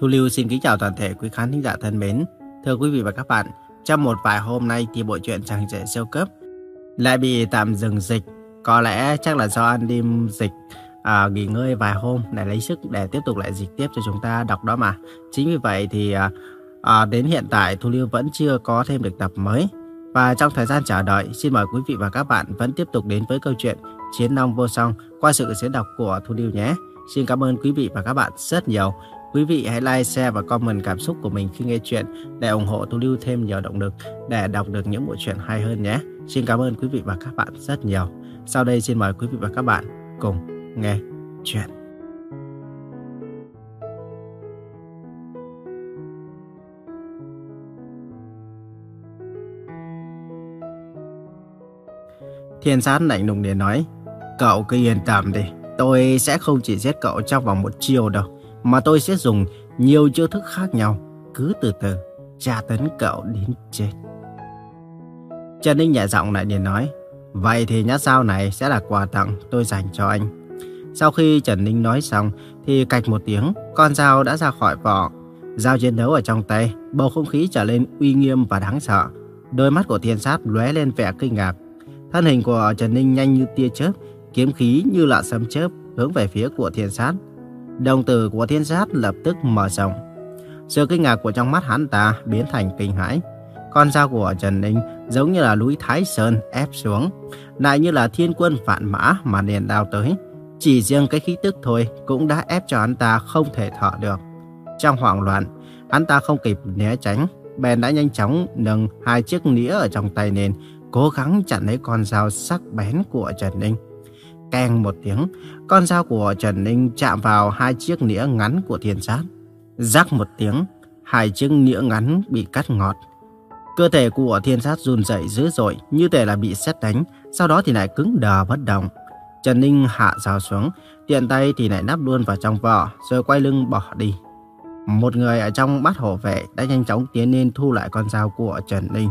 Thu Lưu xin kính chào toàn thể quý khán thính giả thân mến. Thưa quý vị và các bạn, trong một vài hôm nay thì bộ truyện Chàng trẻ siêu cấp lại bị tạm dừng dịch. Có lẽ chắc là do ăn đêm dịch à, nghỉ ngơi vài hôm để lấy sức để tiếp tục lại dịch tiếp cho chúng ta đọc đó mà. Chính vì vậy thì à, à, đến hiện tại Thu Lưu vẫn chưa có thêm được tập mới. Và trong thời gian chờ đợi, xin mời quý vị và các bạn vẫn tiếp tục đến với câu chuyện Chiến Long Vô Song qua sự diễn đọc của Thu Lưu nhé. Xin cảm ơn quý vị và các bạn rất nhiều. Quý vị hãy like, share và comment cảm xúc của mình khi nghe chuyện để ủng hộ Tu Lưu thêm nhiều động lực để đọc được những bộ truyện hay hơn nhé. Xin cảm ơn quý vị và các bạn rất nhiều. Sau đây xin mời quý vị và các bạn cùng nghe chuyện. Thiên sát lạnh lùng để nói, cậu cứ yên tâm đi, tôi sẽ không chỉ giết cậu trong vòng một chiều đâu mà tôi sẽ dùng nhiều chiêu thức khác nhau, cứ từ từ tra tấn cậu đến chết. Trần Ninh nhẹ giọng lại liền nói, vậy thì nhát dao này sẽ là quà tặng tôi dành cho anh. Sau khi Trần Ninh nói xong thì cạch một tiếng, con dao đã ra khỏi vỏ. Dao chiến đấu ở trong tay, bầu không khí trở lên uy nghiêm và đáng sợ. Đôi mắt của thiên sát lóe lên vẻ kinh ngạc. Thân hình của Trần Ninh nhanh như tia chớp, kiếm khí như là sấm chớp hướng về phía của thiên sát. Đồng tử của thiên sát lập tức mở rộng. Sự kinh ngạc của trong mắt hắn ta biến thành kinh hãi. Con dao của Trần Ninh giống như là núi Thái Sơn ép xuống, lại như là thiên quân vạn mã mà liền đao tới. Chỉ riêng cái khí tức thôi cũng đã ép cho hắn ta không thể thở được. Trong hoảng loạn, hắn ta không kịp né tránh, bèn đã nhanh chóng nâng hai chiếc nĩa ở trong tay lên, cố gắng chặn lấy con dao sắc bén của Trần Ninh. Keng một tiếng, con dao của Trần Ninh chạm vào hai chiếc nĩa ngắn của thiên sát. Rắc một tiếng, hai chiếc nĩa ngắn bị cắt ngọt. Cơ thể của thiên sát run rẩy dữ dội như thể là bị sét đánh, sau đó thì lại cứng đờ bất động. Trần Ninh hạ dao xuống, tiện tay thì lại nắp luôn vào trong vỏ, rồi quay lưng bỏ đi. Một người ở trong bát hộ vệ đã nhanh chóng tiến lên thu lại con dao của Trần Ninh.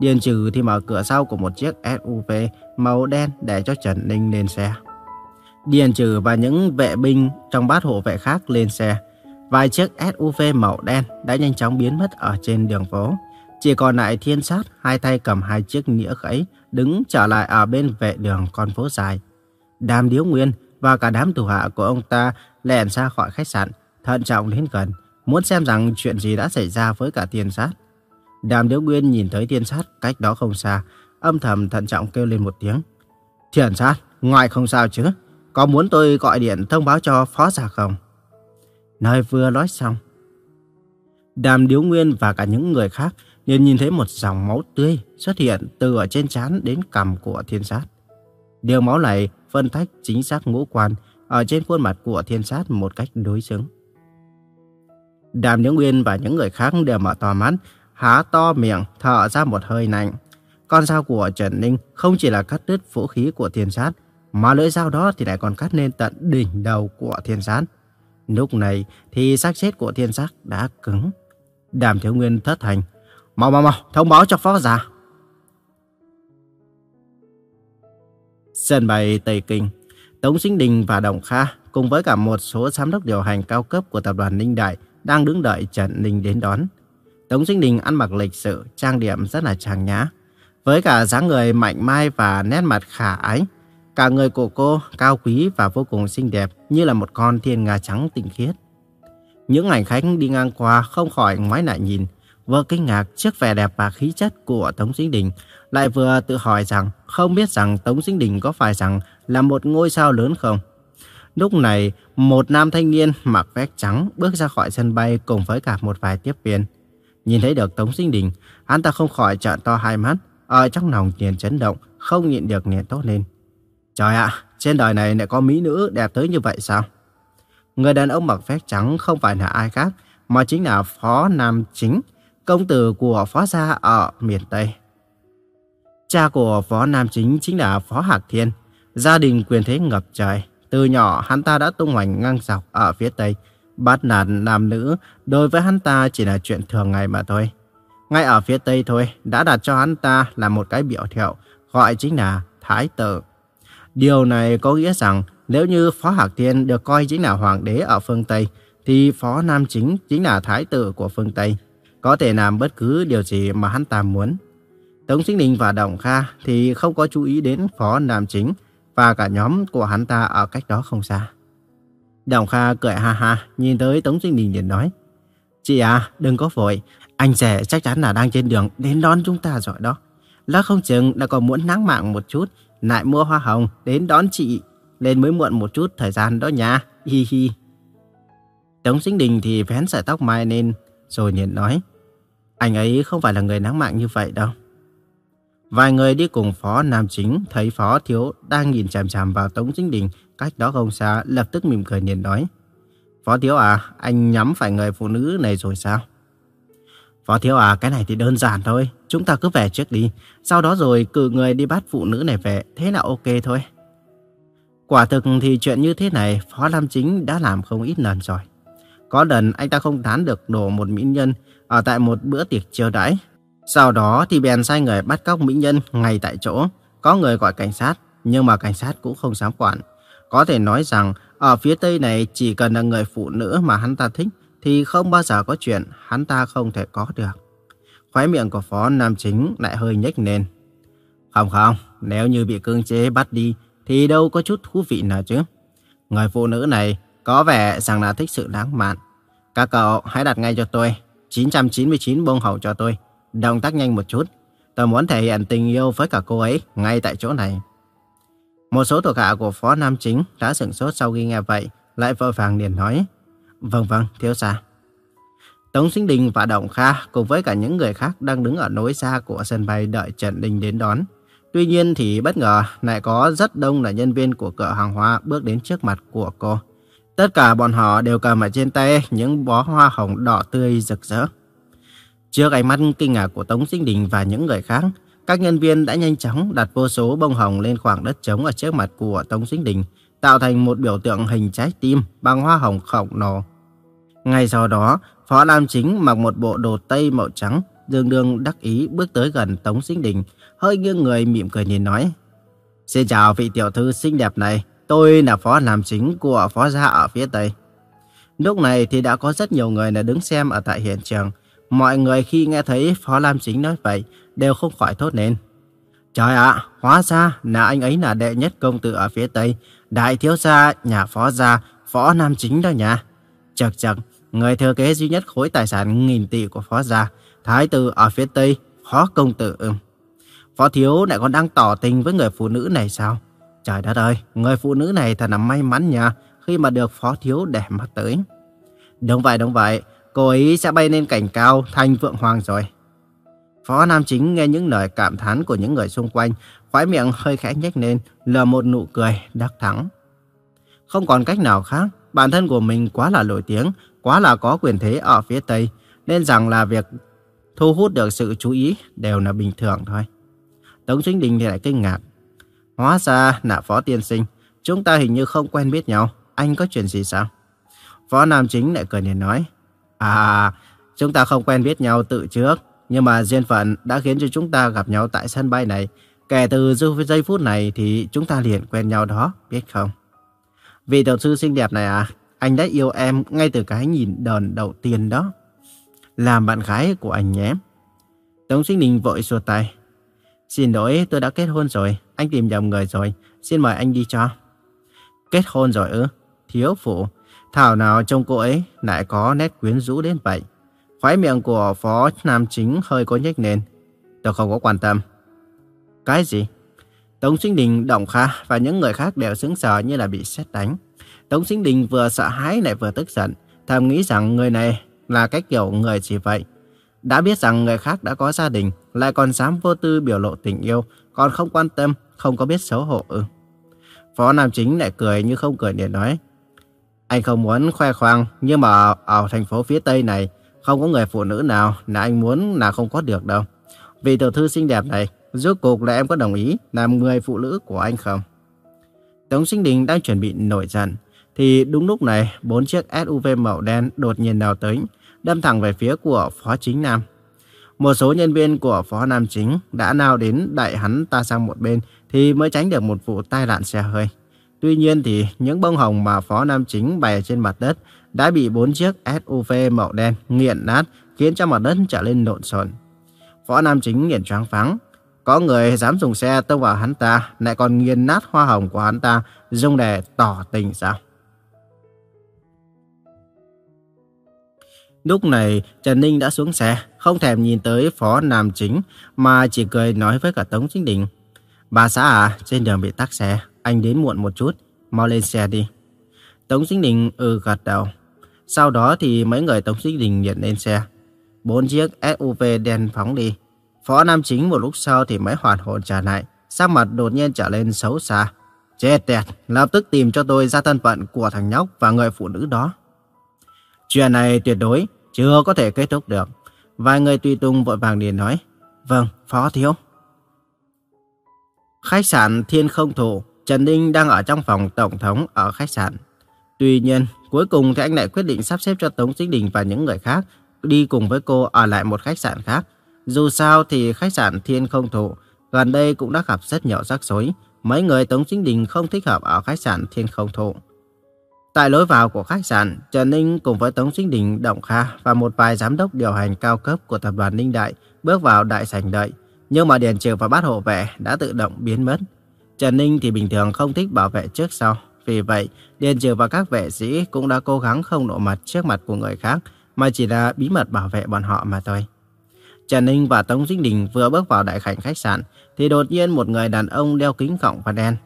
Điền trừ thì mở cửa sau của một chiếc SUV màu đen để cho Trần Ninh lên xe. Điền trừ và những vệ binh trong bát hộ vệ khác lên xe. Vài chiếc SUV màu đen đã nhanh chóng biến mất ở trên đường phố. Chỉ còn lại thiên sát, hai tay cầm hai chiếc nghĩa khẩy, đứng trở lại ở bên vệ đường con phố dài. Đàm Điếu Nguyên và cả đám thủ hạ của ông ta lẻn ra khỏi khách sạn, thận trọng đến gần, muốn xem rằng chuyện gì đã xảy ra với cả thiên sát. Đàm Điếu Nguyên nhìn thấy thiên sát cách đó không xa, âm thầm thận trọng kêu lên một tiếng. Thiên sát, ngoài không sao chứ? Có muốn tôi gọi điện thông báo cho phó giả không? Nơi vừa nói xong. Đàm Điếu Nguyên và cả những người khác liền nhìn thấy một dòng máu tươi xuất hiện từ ở trên trán đến cằm của thiên sát. Điều máu này phân tách chính xác ngũ quan ở trên khuôn mặt của thiên sát một cách đối xứng. Đàm Nhữ Nguyên và những người khác đều mở to mắt, há to miệng, thở ra một hơi nặng Con dao của Trần Ninh không chỉ là cắt đứt vũ khí của thiên sát, mà lưỡi dao đó thì lại còn cắt lên tận đỉnh đầu của thiên sát. Lúc này thì xác chết của thiên sát đã cứng. Đàm Thiếu Nguyên thất thành. Mau mau mau, thông báo cho phó giả. Sân bay Tây Kinh, Tống Sinh Đình và Đồng Kha cùng với cả một số giám đốc điều hành cao cấp của tập đoàn Ninh Đại đang đứng đợi Trần Ninh đến đón. Tống Sinh Đình ăn mặc lịch sự, trang điểm rất là trang nhã. Với cả dáng người mạnh mai và nét mặt khả ái, cả người của cô cao quý và vô cùng xinh đẹp như là một con thiên nga trắng tinh khiết. Những ảnh khách đi ngang qua không khỏi ngoái lại nhìn, vừa kinh ngạc trước vẻ đẹp và khí chất của Tống Sinh Đình, lại vừa tự hỏi rằng không biết rằng Tống Sinh Đình có phải rằng là một ngôi sao lớn không. Lúc này, một nam thanh niên mặc vest trắng bước ra khỏi sân bay cùng với cả một vài tiếp viên. Nhìn thấy được Tống Sinh Đình, hắn ta không khỏi trợn to hai mắt, ở trong lòng liền chấn động, không nhịn được liền tốt lên. Trời ạ, trên đời này lại có mỹ nữ đẹp tới như vậy sao? Người đàn ông mặc vest trắng không phải là ai khác, mà chính là Phó Nam Chính, công tử của Phó Gia ở miền Tây. Cha của Phó Nam Chính chính là Phó Hạc Thiên, gia đình quyền thế ngập trời. Từ nhỏ hắn ta đã tung hoành ngang dọc ở phía Tây, bắt nạt nam nữ đối với hắn ta chỉ là chuyện thường ngày mà thôi. Ngay ở phía Tây thôi đã đặt cho hắn ta là một cái biểu thiệu gọi chính là Thái tử. Điều này có nghĩa rằng nếu như Phó Hạc Thiên được coi chính là hoàng đế ở phương Tây thì Phó Nam Chính chính là thái tử của phương Tây, có thể làm bất cứ điều gì mà hắn ta muốn. Tống Sinh Đình và Đồng Kha thì không có chú ý đến Phó Nam Chính và cả nhóm của hắn ta ở cách đó không xa. Đồng Kha cười ha ha, nhìn tới Tống Sinh Đình liền nói. Chị à, đừng có vội, anh rể chắc chắn là đang trên đường đến đón chúng ta rồi đó. Lát không chừng đã còn muốn nắng mạng một chút, lại mua hoa hồng đến đón chị, nên mới muộn một chút thời gian đó nha, hi hi. Tống Sinh Đình thì vén sợi tóc mai lên, rồi liền nói. Anh ấy không phải là người nắng mạng như vậy đâu. Vài người đi cùng Phó Nam Chính thấy Phó Thiếu đang nhìn chằm chằm vào Tống Sinh Đình cách đó không xa, lập tức mỉm cười nhìn nói. Phó Thiếu à, anh nhắm phải người phụ nữ này rồi sao? Phó Thiếu à, cái này thì đơn giản thôi. Chúng ta cứ về trước đi. Sau đó rồi cử người đi bắt phụ nữ này về. Thế là ok thôi. Quả thực thì chuyện như thế này, Phó Lam Chính đã làm không ít lần rồi. Có lần anh ta không tán được đổ một mỹ nhân ở tại một bữa tiệc chiêu đãi. Sau đó thì bèn sai người bắt cóc mỹ nhân ngay tại chỗ. Có người gọi cảnh sát, nhưng mà cảnh sát cũng không dám quản. Có thể nói rằng ở phía Tây này chỉ cần là người phụ nữ mà hắn ta thích thì không bao giờ có chuyện hắn ta không thể có được. Khóe miệng của Phó Nam Chính lại hơi nhếch lên. Không không, nếu như bị cưỡng chế bắt đi thì đâu có chút thú vị nào chứ. Người phụ nữ này có vẻ rằng là thích sự lãng mạn. Các cậu hãy đặt ngay cho tôi 999 bông hậu cho tôi. Động tác nhanh một chút. Tôi muốn thể hiện tình yêu với cả cô ấy ngay tại chỗ này. Một số thuộc hạ của Phó Nam Chính đã sửng sốt sau khi nghe vậy, lại vội vàng liền nói. Vâng vâng, thiếu gia. Tống Sinh Đình và Động Kha cùng với cả những người khác đang đứng ở nối xa của sân bay đợi Trần Đình đến đón. Tuy nhiên thì bất ngờ lại có rất đông là nhân viên của cửa hàng hoa bước đến trước mặt của cô. Tất cả bọn họ đều cầm ở trên tay những bó hoa hồng đỏ tươi rực rỡ. Trước ánh mắt kinh ngạc của Tống Sinh Đình và những người khác, các nhân viên đã nhanh chóng đặt vô số bông hồng lên khoảng đất trống ở trước mặt của Tống Sinh Đình, tạo thành một biểu tượng hình trái tim bằng hoa hồng khổng lồ. Ngay sau đó, Phó Lam Chính mặc một bộ đồ tây màu trắng, đường đường đắc ý bước tới gần Tống Sinh Đình, hơi nghiêng người mỉm cười nhìn nói. Xin chào vị tiểu thư xinh đẹp này, tôi là Phó Lam Chính của Phó Gia ở phía Tây. Lúc này thì đã có rất nhiều người là đứng xem ở tại hiện trường. Mọi người khi nghe thấy Phó Lam Chính nói vậy đều không khỏi thốt lên. Trời ạ, hóa ra là anh ấy là đệ nhất công tử ở phía Tây, đại thiếu gia, nhà phó gia, phó nam chính đó nha. Chật chật, người thừa kế duy nhất khối tài sản nghìn tỷ của phó gia, thái tử ở phía Tây, phó công tử. Phó thiếu lại còn đang tỏ tình với người phụ nữ này sao? Trời đất ơi, người phụ nữ này thật là may mắn nha, khi mà được phó thiếu để mắt tới. Đúng vậy, đúng vậy, cô ấy sẽ bay lên cảnh cao thành vượng hoàng rồi. Phó Nam Chính nghe những lời cảm thán của những người xung quanh, khóe miệng hơi khẽ nhếch lên, là một nụ cười đắc thắng. Không còn cách nào khác, bản thân của mình quá là nổi tiếng, quá là có quyền thế ở phía Tây, nên rằng là việc thu hút được sự chú ý đều là bình thường thôi. Tống Chính Đình thì lại kinh ngạc. Hóa ra là Phó Tiên Sinh, chúng ta hình như không quen biết nhau, anh có chuyện gì sao? Phó Nam Chính lại cười nhìn nói, À, chúng ta không quen biết nhau tự trước, nhưng mà duyên phận đã khiến cho chúng ta gặp nhau tại sân bay này. Kể từ giây phút này thì chúng ta liền quen nhau đó, biết không? Vị tiểu sư xinh đẹp này à, anh đã yêu em ngay từ cái nhìn đòn đầu tiên đó. Làm bạn gái của anh nhé. Tống sinh đình vội xua tay. Xin lỗi, tôi đã kết hôn rồi, anh tìm nhầm người rồi, xin mời anh đi cho. Kết hôn rồi ư? Thiếu phụ, thảo nào trông cô ấy lại có nét quyến rũ đến vậy. Khóe miệng của phó nam chính hơi có nhếch lên. Tôi không có quan tâm. Cái gì? Tống Sinh Đình, Động Kha và những người khác đều sững sờ như là bị sét đánh. Tống Sinh Đình vừa sợ hãi lại vừa tức giận, thầm nghĩ rằng người này là cách kiểu người gì vậy. Đã biết rằng người khác đã có gia đình, lại còn dám vô tư biểu lộ tình yêu, còn không quan tâm, không có biết xấu hổ ư. Phó Nam Chính lại cười như không cười để nói. Anh không muốn khoe khoang, nhưng mà ở thành phố phía Tây này, không có người phụ nữ nào là anh muốn là không có được đâu. Vì tiểu thư xinh đẹp này, rốt cuộc là em có đồng ý làm người phụ nữ của anh không? Tống Sinh Đình đang chuẩn bị nổi giận. Thì đúng lúc này, bốn chiếc SUV màu đen đột nhiên nào tới, đâm thẳng về phía của Phó Chính Nam. Một số nhân viên của Phó Nam Chính đã nào đến đại hắn ta sang một bên thì mới tránh được một vụ tai nạn xe hơi. Tuy nhiên thì những bông hồng mà Phó Nam Chính bày trên mặt đất đã bị bốn chiếc SUV màu đen nghiền nát khiến cho mặt đất trở lên lộn xộn. Võ Nam Chính nghiền choáng váng. Có người dám dùng xe tông vào hắn ta, lại còn nghiền nát hoa hồng của hắn ta, dùng để tỏ tình sao? Lúc này, Trần Ninh đã xuống xe, không thèm nhìn tới Phó Nam Chính, mà chỉ cười nói với cả Tống Chính Đình. Bà xã à, trên đường bị tắc xe, anh đến muộn một chút, mau lên xe đi. Tống Chính Đình ừ gật đầu. Sau đó thì mấy người Tống Chính Đình nhận lên xe. Bốn chiếc SUV đen phóng đi. Phó Nam Chính một lúc sau thì mới hoàn hồn trả lại, sắc mặt đột nhiên trở lên xấu xa. Chết tiệt, lập tức tìm cho tôi ra thân phận của thằng nhóc và người phụ nữ đó. Chuyện này tuyệt đối chưa có thể kết thúc được. Vài người tùy tùng vội vàng liền nói. Vâng, Phó Thiếu. Khách sạn Thiên Không Thủ, Trần Ninh đang ở trong phòng tổng thống ở khách sạn. Tuy nhiên, cuối cùng thì anh lại quyết định sắp xếp cho Tống Chính Đình và những người khác đi cùng với cô ở lại một khách sạn khác. Dù sao thì khách sạn Thiên Không Thụ gần đây cũng đã gặp rất nhiều rắc rối. Mấy người Tống Chính Đình không thích hợp ở khách sạn Thiên Không Thụ. Tại lối vào của khách sạn, Trần Ninh cùng với Tống Chính Đình, Động Kha và một vài giám đốc điều hành cao cấp của tập đoàn Ninh Đại bước vào đại sảnh đợi. Nhưng mà Điền Trừ và bát hộ vệ đã tự động biến mất. Trần Ninh thì bình thường không thích bảo vệ trước sau. Vì vậy, Điền Trừ và các vệ sĩ cũng đã cố gắng không lộ mặt trước mặt của người khác, mà chỉ là bí mật bảo vệ bọn họ mà thôi. Trần Ninh và Tống Dinh Đình vừa bước vào đại sảnh khách sạn, thì đột nhiên một người đàn ông đeo kính gọng và đen,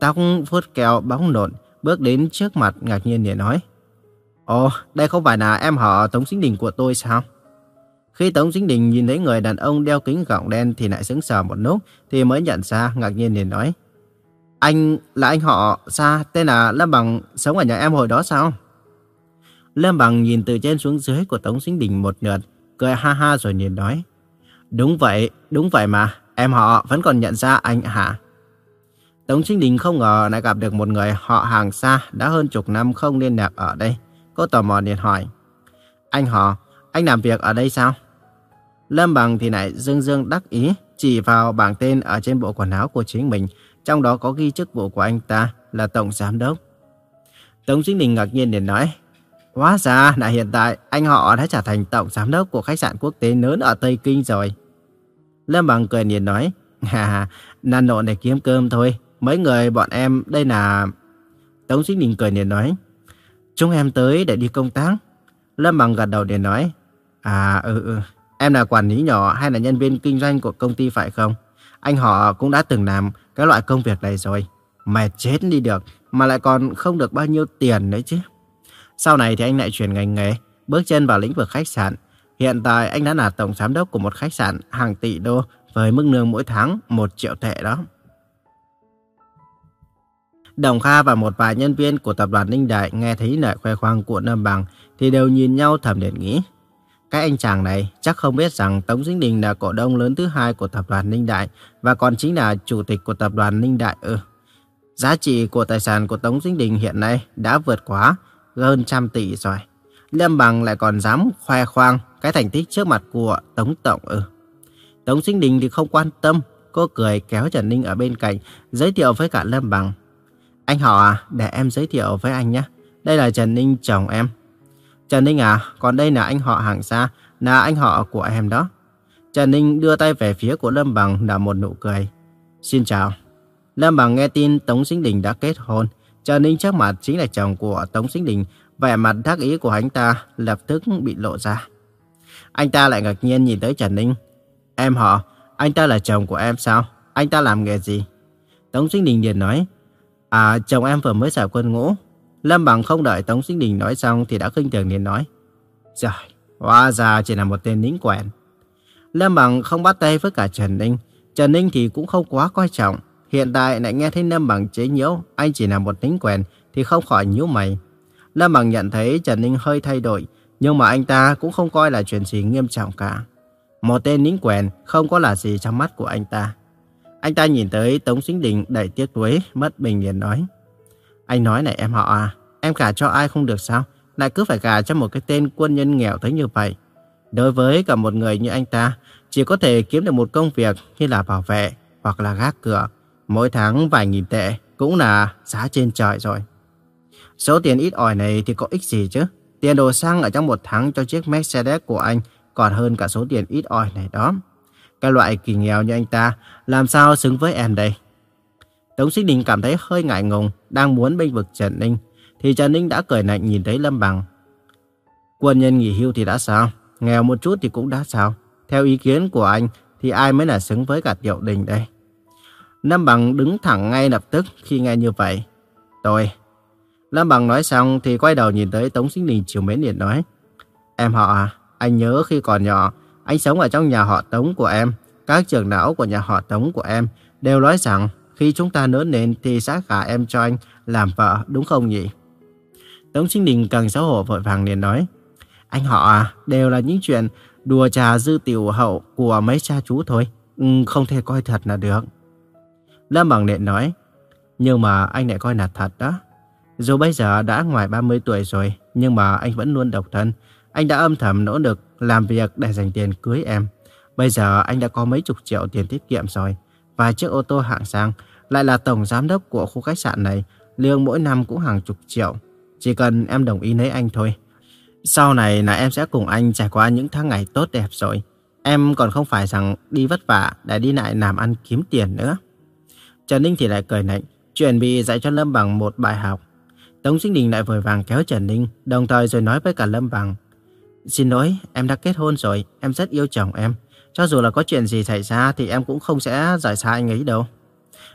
tóc vuốt keo bóng nộn, bước đến trước mặt ngạc nhiên để nói. Ồ, đây không phải là em họ Tống Dinh Đình của tôi sao? Khi Tống Dinh Đình nhìn thấy người đàn ông đeo kính gọng đen thì lại sững sờ một lúc, thì mới nhận ra ngạc nhiên để nói. Anh là anh họ xa tên là Lâm Bằng sống ở nhà em hồi đó sao? Lâm Bằng nhìn từ trên xuống dưới của Tống Sinh Đình một lượt, cười ha ha rồi nhìn nói. Đúng vậy, đúng vậy mà, em họ vẫn còn nhận ra anh hả? Tống Chính Đình không ngờ lại gặp được một người họ hàng xa đã hơn chục năm không liên lạc ở đây. Cô tò mò liền hỏi. Anh họ, anh làm việc ở đây sao? Lâm Bằng thì lại dương dương đắc ý, chỉ vào bảng tên ở trên bộ quần áo của chính mình, trong đó có ghi chức vụ của anh ta là Tổng Giám Đốc. Tống Chính Đình ngạc nhiên để nói, Hóa ra là hiện tại anh họ đã trở thành Tổng Giám Đốc của khách sạn quốc tế lớn ở Tây Kinh rồi. Lâm Bằng cười nhìn nói, Hà, hà năn nộn để kiếm cơm thôi, mấy người bọn em đây là... Tống Chính Đình cười liền nói, Chúng em tới để đi công tác. Lâm Bằng gật đầu để nói, À ừ ừ, em là quản lý nhỏ hay là nhân viên kinh doanh của công ty phải không? Anh họ cũng đã từng làm cái loại công việc này rồi. Mệt chết đi được, mà lại còn không được bao nhiêu tiền đấy chứ. Sau này thì anh lại chuyển ngành nghề, bước chân vào lĩnh vực khách sạn. Hiện tại anh đã là tổng giám đốc của một khách sạn hàng tỷ đô với mức lương mỗi tháng 1 triệu tệ đó. Đồng Kha và một vài nhân viên của tập đoàn Ninh Đại nghe thấy lời khoe khoang của nam Bằng thì đều nhìn nhau thầm điện nghĩ. Cái anh chàng này chắc không biết rằng Tống Dĩnh Đình là cổ đông lớn thứ hai của tập đoàn Ninh Đại và còn chính là chủ tịch của tập đoàn Ninh Đại ư. Giá trị của tài sản của Tống Dĩnh Đình hiện nay đã vượt quá hơn trăm tỷ rồi. Lâm Bằng lại còn dám khoe khoang cái thành tích trước mặt của Tống Tổng ư. Tống Dĩnh Đình thì không quan tâm, cô cười kéo Trần Ninh ở bên cạnh giới thiệu với cả Lâm Bằng. Anh họ à, để em giới thiệu với anh nhé. Đây là Trần Ninh chồng em. Trần Ninh à, còn đây là anh họ hàng xa, là anh họ của em đó. Trần Ninh đưa tay về phía của Lâm Bằng là một nụ cười. Xin chào. Lâm Bằng nghe tin Tống Sinh Đình đã kết hôn. Trần Ninh chắc mặt chính là chồng của Tống Sinh Đình. Vẻ mặt thắc ý của anh ta lập tức bị lộ ra. Anh ta lại ngạc nhiên nhìn tới Trần Ninh. Em họ, anh ta là chồng của em sao? Anh ta làm nghề gì? Tống Sinh Đình liền nói. À, chồng em vừa mới giải quân ngũ. Lâm Bằng không đợi Tống Sinh Đình nói xong thì đã khinh thường liền nói. Trời, hóa ra chỉ là một tên lính quèn. Lâm Bằng không bắt tay với cả Trần Ninh. Trần Ninh thì cũng không quá coi trọng. Hiện tại lại nghe thấy Lâm Bằng chế nhiễu anh chỉ là một lính quèn thì không khỏi nhíu mày. Lâm Bằng nhận thấy Trần Ninh hơi thay đổi, nhưng mà anh ta cũng không coi là chuyện gì nghiêm trọng cả. Một tên lính quèn không có là gì trong mắt của anh ta. Anh ta nhìn tới Tống Sinh Đình đầy tiếc nuối, mất bình liền nói. Anh nói này em họ à, em gả cho ai không được sao? Lại cứ phải gả cho một cái tên quân nhân nghèo tới như vậy. Đối với cả một người như anh ta, chỉ có thể kiếm được một công việc như là bảo vệ hoặc là gác cửa. Mỗi tháng vài nghìn tệ cũng là giá trên trời rồi. Số tiền ít ỏi này thì có ích gì chứ? Tiền đồ xăng ở trong một tháng cho chiếc Mercedes của anh còn hơn cả số tiền ít ỏi này đó. Cái loại kỳ nghèo như anh ta làm sao xứng với em đây? Tống Sinh Đình cảm thấy hơi ngại ngùng, đang muốn bênh vực Trần Ninh. Thì Trần Ninh đã cười lạnh nhìn thấy Lâm Bằng. Quân nhân nghỉ hưu thì đã sao? Nghèo một chút thì cũng đã sao? Theo ý kiến của anh thì ai mới là xứng với cả Tiểu Đình đây? Lâm Bằng đứng thẳng ngay lập tức khi nghe như vậy. Tôi. Lâm Bằng nói xong thì quay đầu nhìn tới Tống Sinh Đình chiều mến liền nói. Em họ à, anh nhớ khi còn nhỏ, anh sống ở trong nhà họ Tống của em. Các trưởng não của nhà họ Tống của em đều nói rằng khi chúng ta lớn lên thì sẽ gả em cho anh làm vợ, đúng không nhỉ? Tống Sinh Đình càng xấu hổ vội vàng liền nói. Anh họ à, đều là những chuyện đùa trà dư tiểu hậu của mấy cha chú thôi. Ừ, không thể coi thật là được. Lâm Bằng Nện nói. Nhưng mà anh lại coi là thật đó. Dù bây giờ đã ngoài 30 tuổi rồi, nhưng mà anh vẫn luôn độc thân. Anh đã âm thầm nỗ lực làm việc để dành tiền cưới em. Bây giờ anh đã có mấy chục triệu tiền tiết kiệm rồi. Vài chiếc ô tô hạng sang, lại là tổng giám đốc của khu khách sạn này. Lương mỗi năm cũng hàng chục triệu. Chỉ cần em đồng ý lấy anh thôi. Sau này là em sẽ cùng anh trải qua những tháng ngày tốt đẹp rồi. Em còn không phải rằng đi vất vả để đi lại làm ăn kiếm tiền nữa. Trần Ninh thì lại cười nạnh, chuẩn bị dạy cho Lâm Bằng một bài học. Tống Sinh Đình lại vội vàng kéo Trần Ninh, đồng thời rồi nói với cả Lâm Bằng. Xin lỗi, em đã kết hôn rồi, em rất yêu chồng em. Cho dù là có chuyện gì xảy ra thì em cũng không sẽ rời xa anh ấy đâu.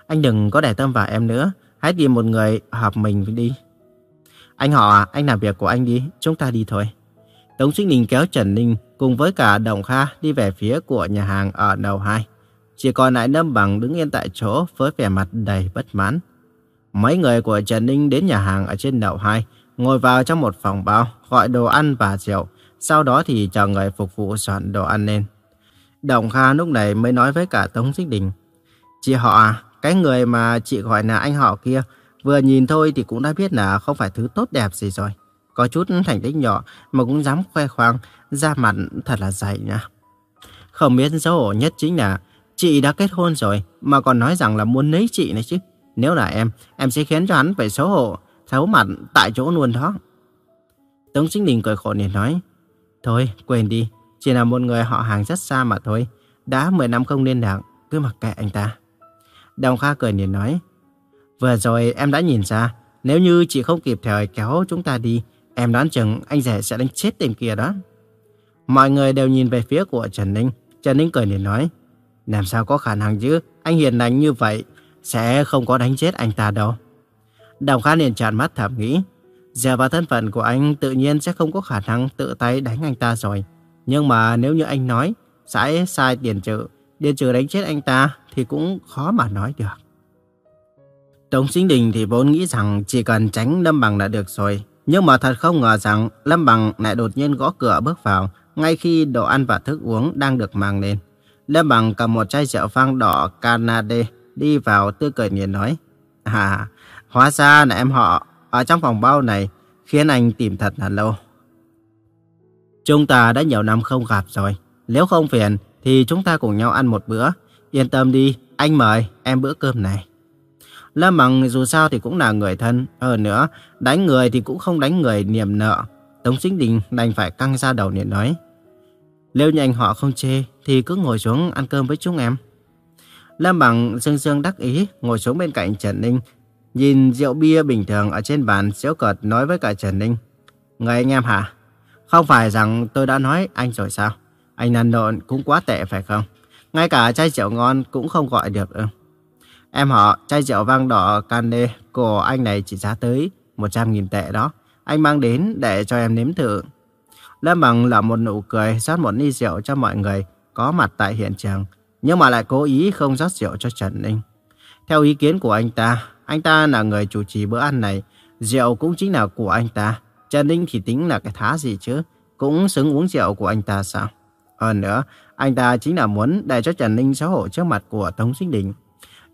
Anh đừng có để tâm vào em nữa, hãy tìm một người hợp mình đi. Anh họ à, anh làm việc của anh đi, chúng ta đi thôi. Tống Sinh Đình kéo Trần Ninh cùng với cả Đồng Kha đi về phía của nhà hàng ở đầu hai. Chỉ còn lại Lâm Bằng đứng yên tại chỗ với vẻ mặt đầy bất mãn. Mấy người của Trần Ninh đến nhà hàng ở trên đầu hai, ngồi vào trong một phòng bao, gọi đồ ăn và rượu. Sau đó thì chờ người phục vụ soạn đồ ăn lên. Đồng Kha lúc này mới nói với cả Tống duy Đình. Chị họ à, cái người mà chị gọi là anh họ kia, vừa nhìn thôi thì cũng đã biết là không phải thứ tốt đẹp gì rồi. Có chút thành tích nhỏ mà cũng dám khoe khoang, da mặt thật là dày nha. Không biết xấu hổ nhất chính là chị đã kết hôn rồi mà còn nói rằng là muốn lấy chị này chứ. Nếu là em, em sẽ khiến cho hắn phải xấu hổ, xấu mặt tại chỗ luôn đó. Tống Sinh Đình cười khổ liền nói, Thôi, quên đi, chỉ là một người họ hàng rất xa mà thôi. Đã 10 năm không liên lạc, cứ mặc kệ anh ta. Đồng Kha cười liền nói, Vừa rồi em đã nhìn ra, nếu như chị không kịp thời kéo chúng ta đi, em đoán chừng anh rể sẽ đánh chết tên kia đó. Mọi người đều nhìn về phía của Trần Ninh. Trần Ninh cười liền nói, làm sao có khả năng chứ, anh hiền lành như vậy, sẽ không có đánh chết anh ta đâu. Đồng Kha liền tràn mắt thầm nghĩ, dựa vào thân phận của anh tự nhiên sẽ không có khả năng tự tay đánh anh ta rồi. Nhưng mà nếu như anh nói, sẽ sai tiền trừ, Điện trừ đánh chết anh ta thì cũng khó mà nói được. Tống Sinh Đình thì vốn nghĩ rằng chỉ cần tránh Lâm Bằng là được rồi. Nhưng mà thật không ngờ rằng Lâm Bằng lại đột nhiên gõ cửa bước vào ngay khi đồ ăn và thức uống đang được mang lên. Lâm Bằng cầm một chai rượu vang đỏ Canada đi vào tươi cười nhìn nói. À, hóa ra là em họ ở trong phòng bao này khiến anh tìm thật là lâu. Chúng ta đã nhiều năm không gặp rồi. Nếu không phiền thì chúng ta cùng nhau ăn một bữa. Yên tâm đi, anh mời em bữa cơm này. Lâm Bằng dù sao thì cũng là người thân. Hơn nữa, đánh người thì cũng không đánh người niềm nợ. Tống Sinh Đình đành phải căng ra đầu điện nói. Nếu như anh họ không chê thì cứ ngồi xuống ăn cơm với chúng em. Lâm Bằng sương sương đắc ý ngồi xuống bên cạnh Trần Ninh. Nhìn rượu bia bình thường ở trên bàn xéo cợt nói với cả Trần Ninh. Người anh em hả? Không phải rằng tôi đã nói anh rồi sao? Anh năn nộn cũng quá tệ phải không? Ngay cả chai rượu ngon cũng không gọi được? Em họ, chai rượu vang đỏ cane của anh này chỉ giá tới 100.000 tệ đó. Anh mang đến để cho em nếm thử. Lâm Bằng là một nụ cười rót một ly rượu cho mọi người có mặt tại hiện trường. Nhưng mà lại cố ý không rót rượu cho Trần Ninh. Theo ý kiến của anh ta, anh ta là người chủ trì bữa ăn này. Rượu cũng chính là của anh ta. Trần Ninh thì tính là cái thá gì chứ. Cũng xứng uống rượu của anh ta sao? Hơn nữa, anh ta chính là muốn để cho Trần Ninh xấu hổ trước mặt của Tống Sinh Đình.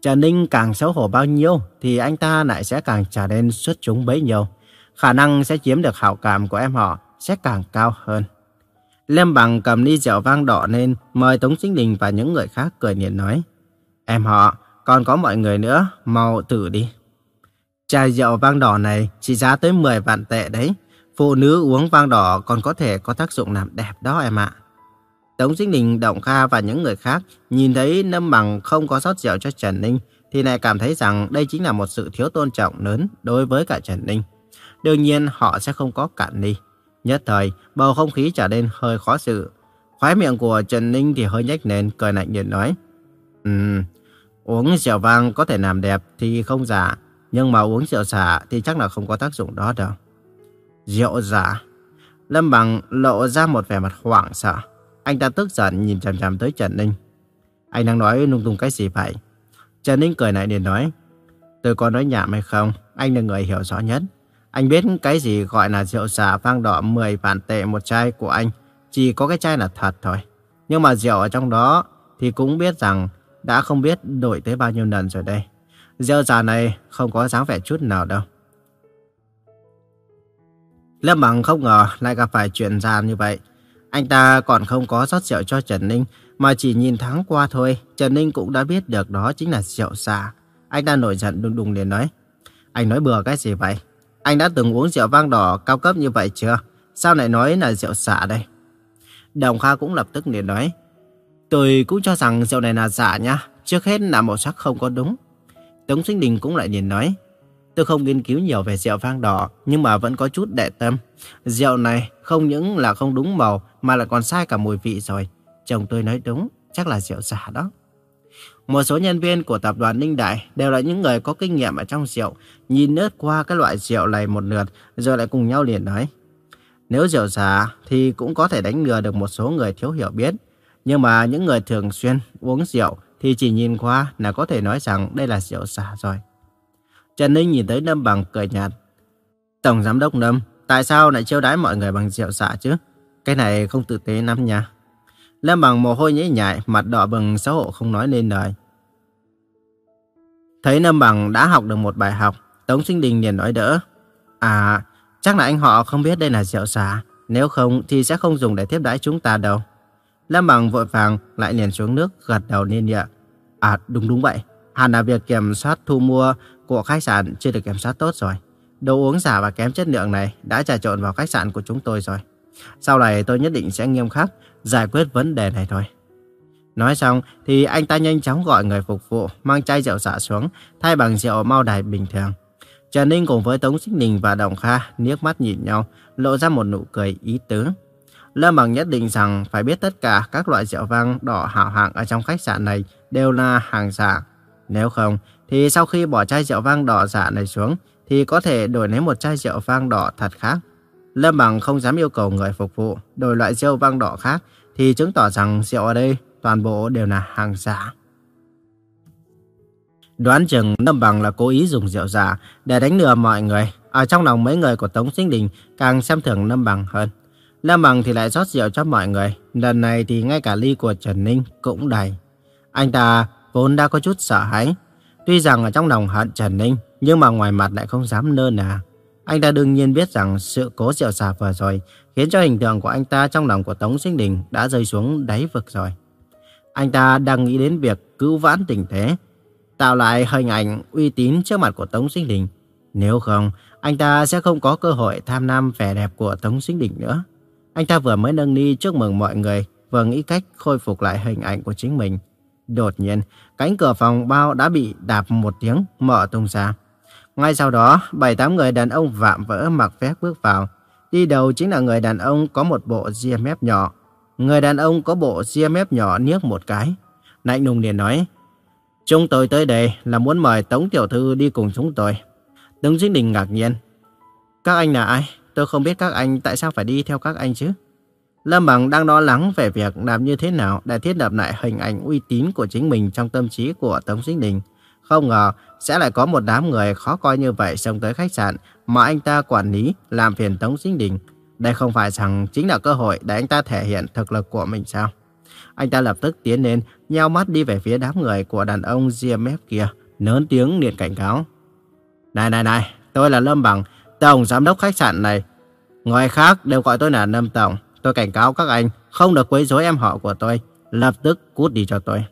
Trần Ninh càng xấu hổ bao nhiêu thì anh ta lại sẽ càng trở nên xuất chúng bấy nhiêu. Khả năng sẽ chiếm được hảo cảm của em họ sẽ càng cao hơn. Lâm Bằng cầm ly rượu vang đỏ lên mời Tống Sinh Đình và những người khác cười niềm nói. Em họ, còn có mọi người nữa, mau thử đi. Chai rượu vang đỏ này chỉ giá tới 10 vạn tệ đấy. Phụ nữ uống vang đỏ còn có thể có tác dụng làm đẹp đó em ạ. Tống Sinh Đình, Động Kha và những người khác nhìn thấy Lâm Bằng không có sót rượu cho Trần Ninh thì lại cảm thấy rằng đây chính là một sự thiếu tôn trọng lớn đối với cả Trần Ninh. Đương nhiên họ sẽ không có cản đi. Nhất thời, bầu không khí trở nên hơi khó xử. Khóe miệng của Trần Ninh thì hơi nhếch lên, cười lạnh điện nói. Ừm, uống rượu vang có thể làm đẹp thì không giả, nhưng mà uống rượu xả thì chắc là không có tác dụng đó đâu. Rượu giả? Lâm Bằng lộ ra một vẻ mặt hoảng sợ. Anh ta tức giận nhìn chằm chằm tới Trần Ninh. Anh đang nói lung tung cái gì vậy? Trần Ninh cười lại liền nói. Tôi có nói nhảm hay không? Anh là người hiểu rõ nhất. Anh biết cái gì gọi là rượu xả vang đỏ 10 vạn tệ một chai của anh. Chỉ có cái chai là thật thôi. Nhưng mà rượu ở trong đó thì cũng biết rằng đã không biết đổi tới bao nhiêu lần rồi đây. Rượu già này không có dáng vẻ chút nào đâu. Lâm Bằng không ngờ lại gặp phải chuyện gian như vậy. Anh ta còn không có rót rượu cho Trần Ninh, mà chỉ nhìn thoáng qua thôi, Trần Ninh cũng đã biết được đó chính là rượu xả. Anh ta nổi giận đùng đùng liền nói, anh nói bừa cái gì vậy? Anh đã từng uống rượu vang đỏ cao cấp như vậy chưa? Sao lại nói là rượu xả đây? Đồng Kha cũng lập tức liền nói, tôi cũng cho rằng rượu này là giả nhá, trước hết là màu sắc không có đúng. Tống Sinh Đình cũng lại liền nói, Tôi không nghiên cứu nhiều về rượu vang đỏ, nhưng mà vẫn có chút đệ tâm. Rượu này không những là không đúng màu, mà là còn sai cả mùi vị rồi. Chồng tôi nói đúng, chắc là rượu giả đó. Một số nhân viên của tập đoàn Ninh Đại đều là những người có kinh nghiệm ở trong rượu, nhìn lướt qua cái loại rượu này một lượt, rồi lại cùng nhau liền nói. Nếu rượu giả thì cũng có thể đánh lừa được một số người thiếu hiểu biết. Nhưng mà những người thường xuyên uống rượu thì chỉ nhìn qua là có thể nói rằng đây là rượu giả rồi. Trần Ninh nhìn thấy Lâm Bằng cười nhạt. Tổng Giám đốc Lâm, tại sao lại chiêu đái mọi người bằng rượu xạ chứ? Cái này không tử tế lắm nha. Lâm Bằng mồ hôi nhễ nhại, mặt đỏ bừng xấu hổ không nói nên lời. Thấy Lâm Bằng đã học được một bài học, Tống Sinh Đình liền nói đỡ. À, chắc là anh họ không biết đây là rượu xả. Nếu không thì sẽ không dùng để tiếp đãi chúng ta đâu. Lâm Bằng vội vàng lại liền xuống nước gật đầu liên nhẹ. À đúng đúng vậy. Hẳn là việc kiểm soát thu mua của khách sạn chưa được kiểm soát tốt rồi. Đồ uống giả và kém chất lượng này đã trà trộn vào khách sạn của chúng tôi rồi. Sau này tôi nhất định sẽ nghiêm khắc giải quyết vấn đề này thôi. Nói xong thì anh ta nhanh chóng gọi người phục vụ mang chai rượu xả xuống, thay bằng rượu mau đài bình thường. Trần Ninh cùng với Tống Xích Ninh và Đồng Kha niếc mắt nhìn nhau, lộ ra một nụ cười ý tứ. Lâm Bằng nhất định rằng phải biết tất cả các loại rượu vang đỏ hảo hạng ở trong khách sạn này đều là hàng giả. Nếu không thì sau khi bỏ chai rượu vang đỏ giả này xuống, thì có thể đổi lấy một chai rượu vang đỏ thật khác. Lâm Bằng không dám yêu cầu người phục vụ đổi loại rượu vang đỏ khác, thì chứng tỏ rằng rượu ở đây toàn bộ đều là hàng giả. Đoán chừng Lâm Bằng là cố ý dùng rượu giả để đánh lừa mọi người. Ở trong lòng mấy người của Tống Sinh Đình càng xem thường Lâm Bằng hơn. Lâm Bằng thì lại rót rượu cho mọi người. Lần này thì ngay cả ly của Trần Ninh cũng đầy. Anh ta vốn đã có chút sợ hãi Tuy rằng ở trong lòng hận Trần Ninh, nhưng mà ngoài mặt lại không dám nơ nà. Anh ta đương nhiên biết rằng sự cố rượu xà vừa rồi khiến cho hình tượng của anh ta trong lòng của Tống Sinh Đình đã rơi xuống đáy vực rồi. Anh ta đang nghĩ đến việc cứu vãn tình thế, tạo lại hình ảnh uy tín trước mặt của Tống Sinh Đình. Nếu không, anh ta sẽ không có cơ hội tham lam vẻ đẹp của Tống Sinh Đình nữa. Anh ta vừa mới nâng ni chúc mừng mọi người, vừa nghĩ cách khôi phục lại hình ảnh của chính mình. Đột nhiên, cánh cửa phòng bao đã bị đạp một tiếng mở tung ra. Ngay sau đó, bảy tám người đàn ông vạm vỡ mặc vest bước vào. Đi đầu chính là người đàn ông có một bộ GMF nhỏ. Người đàn ông có bộ GMF nhỏ niếc một cái. Lạnh nùng liền nói, Chúng tôi tới đây là muốn mời Tống Tiểu Thư đi cùng chúng tôi. Tống Dinh Đình ngạc nhiên. Các anh là ai? Tôi không biết các anh tại sao phải đi theo các anh chứ. Lâm Bằng đang lo lắng về việc làm như thế nào để thiết lập lại hình ảnh uy tín của chính mình trong tâm trí của Tống Sinh Đình. Không ngờ sẽ lại có một đám người khó coi như vậy xông tới khách sạn mà anh ta quản lý làm phiền Tống Sinh Đình. Đây không phải rằng chính là cơ hội để anh ta thể hiện thực lực của mình sao? Anh ta lập tức tiến lên, nheo mắt đi về phía đám người của đàn ông GMF kia, lớn tiếng liền cảnh cáo. Này này này, tôi là Lâm Bằng, tổng giám đốc khách sạn này. Người khác đều gọi tôi là Lâm Tổng. Tôi cảnh cáo các anh không được quấy rối em họ của tôi. Lập tức cút đi cho tôi.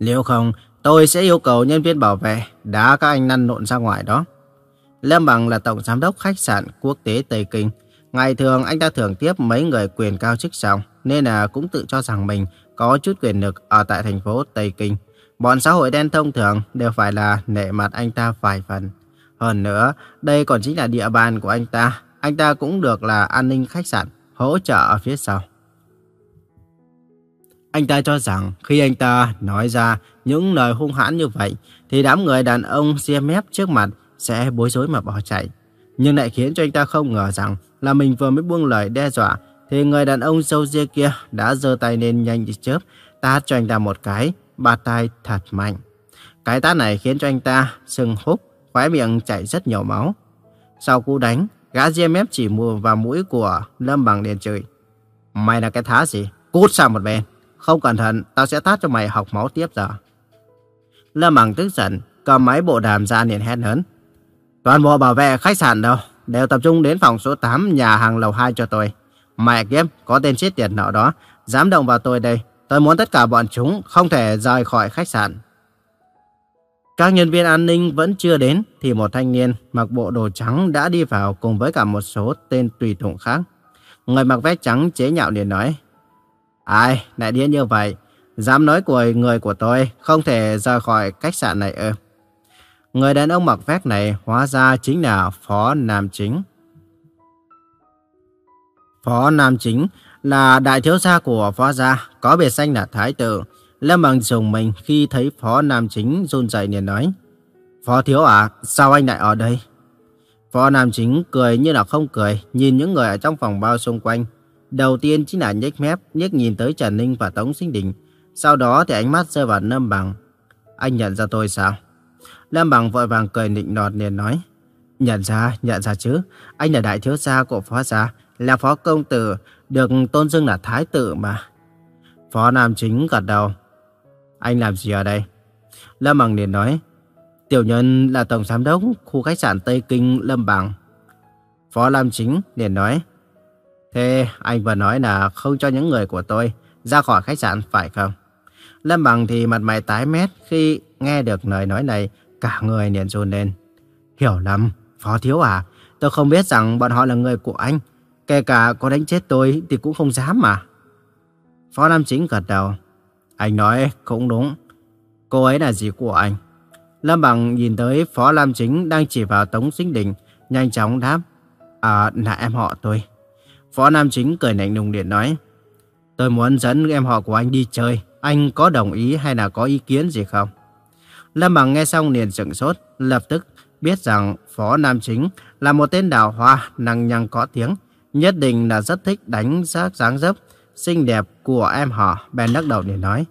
Nếu không, tôi sẽ yêu cầu nhân viên bảo vệ đá các anh năn nộn ra ngoài đó. Lâm Bằng là tổng giám đốc khách sạn quốc tế Tây Kinh. Ngày thường anh ta thường tiếp mấy người quyền cao chức trọng, nên là cũng tự cho rằng mình có chút quyền lực ở tại thành phố Tây Kinh. Bọn xã hội đen thông thường đều phải là nể mặt anh ta vài phần. Hơn nữa, đây còn chính là địa bàn của anh ta. Anh ta cũng được là an ninh khách sạn, hỗ trợ ở phía sau. Anh ta cho rằng khi anh ta nói ra những lời hung hãn như vậy, thì đám người đàn ông CMF trước mặt sẽ bối rối mà bỏ chạy. Nhưng lại khiến cho anh ta không ngờ rằng là mình vừa mới buông lời đe dọa, thì người đàn ông sâu ria kia đã giơ tay lên nhanh như chớp, tát cho anh ta một cái, bạt tay thật mạnh. Cái tát này khiến cho anh ta sưng húp, khóe miệng chảy rất nhiều máu. Sau cú đánh, gã GMF chỉ mùa vào mũi của Lâm Bằng liền chửi. Mày là cái thá gì? Cút sang một bên. Không cẩn thận, tao sẽ tát cho mày học máu tiếp giờ. Lâm Bằng tức giận, cầm máy bộ đàm ra liền hét lớn. Toàn bộ bảo vệ khách sạn đâu, đều tập trung đến phòng số 8 nhà hàng lầu 2 cho tôi. Mẹ kiếp, có tên chết tiệt nọ đó, dám động vào tôi đây. Tôi muốn tất cả bọn chúng không thể rời khỏi khách sạn. Các nhân viên an ninh vẫn chưa đến thì một thanh niên mặc bộ đồ trắng đã đi vào cùng với cả một số tên tùy tùng khác. Người mặc vest trắng chế nhạo liền nói. Ai, lại điên như vậy? Dám nói của người của tôi không thể rời khỏi khách sạn này ư? Người đàn ông mặc vest này hóa ra chính là Phó Nam Chính. Phó Nam Chính là đại thiếu gia của Phó gia, có biệt danh là Thái tử. Lâm Bằng dùng mình khi thấy Phó Nam Chính run rẩy liền nói. Phó thiếu à, sao anh lại ở đây? Phó Nam Chính cười như là không cười, nhìn những người ở trong phòng bao xung quanh. Đầu tiên chính là nhếch mép, nhếch nhìn tới Trần Ninh và Tống Sinh Đình. Sau đó thì ánh mắt rơi vào Lâm Bằng. Anh nhận ra tôi sao? Lâm Bằng vội vàng cười nịnh nọt liền nói. Nhận ra, nhận ra chứ. Anh là đại thiếu gia của phó gia, là phó công tử, được tôn xưng là thái tử mà. Phó Nam Chính gật đầu. Anh làm gì ở đây? Lâm Bằng liền nói. Tiểu nhân là tổng giám đốc khu khách sạn Tây Kinh Lâm Bằng. Phó Lam Chính liền nói. Thế anh vừa nói là không cho những người của tôi ra khỏi khách sạn phải không? Lâm Bằng thì mặt mày tái mét khi nghe được lời nói này, cả người liền run lên. Hiểu lắm, Phó Thiếu à, tôi không biết rằng bọn họ là người của anh. Kể cả có đánh chết tôi thì cũng không dám mà. Phó Nam Chính gật đầu. Anh nói cũng đúng. Cô ấy là gì của anh? Lâm Bằng nhìn tới Phó Lam Chính đang chỉ vào Tống Sinh Đình, nhanh chóng đáp. À, là em họ tôi. Phó Nam Chính cười lạnh lùng điện nói. Tôi muốn dẫn em họ của anh đi chơi. Anh có đồng ý hay là có ý kiến gì không? Lâm Bằng nghe xong liền sửng sốt, lập tức biết rằng Phó Nam Chính là một tên đào hoa năng nhăng có tiếng, nhất định là rất thích đánh giác dáng dấp xinh đẹp của em họ. bèn lắc đầu để nói,